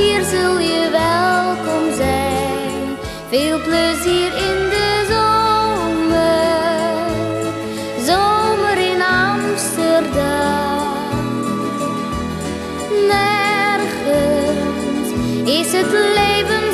hier zul je welkom zijn. Veel plezier in de zomer, zomer in Amsterdam. Nergens is het leven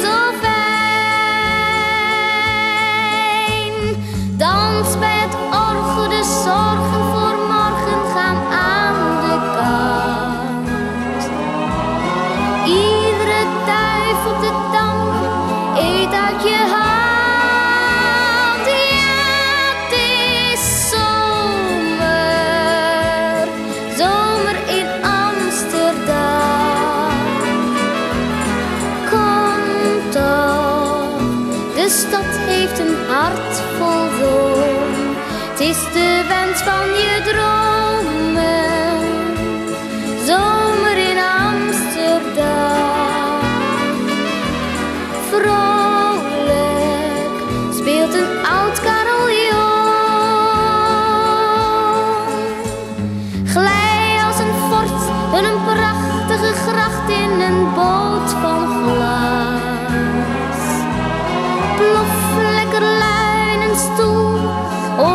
hart vol. Het is de wens van je dromen. Zomer in Amsterdam. Vrolijk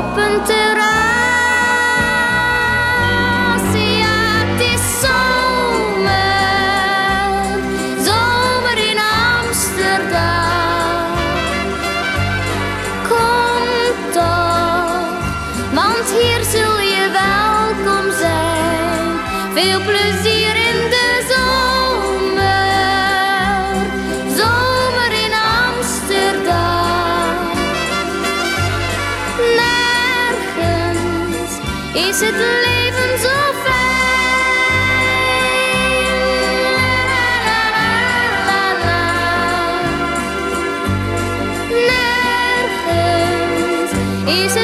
op een terras. Het zomer, zomer in Amsterdam. Kom toch, want hier zul je welkom zijn. Veel plezier zit een leven zo fijn. La, la, la, Nergens is het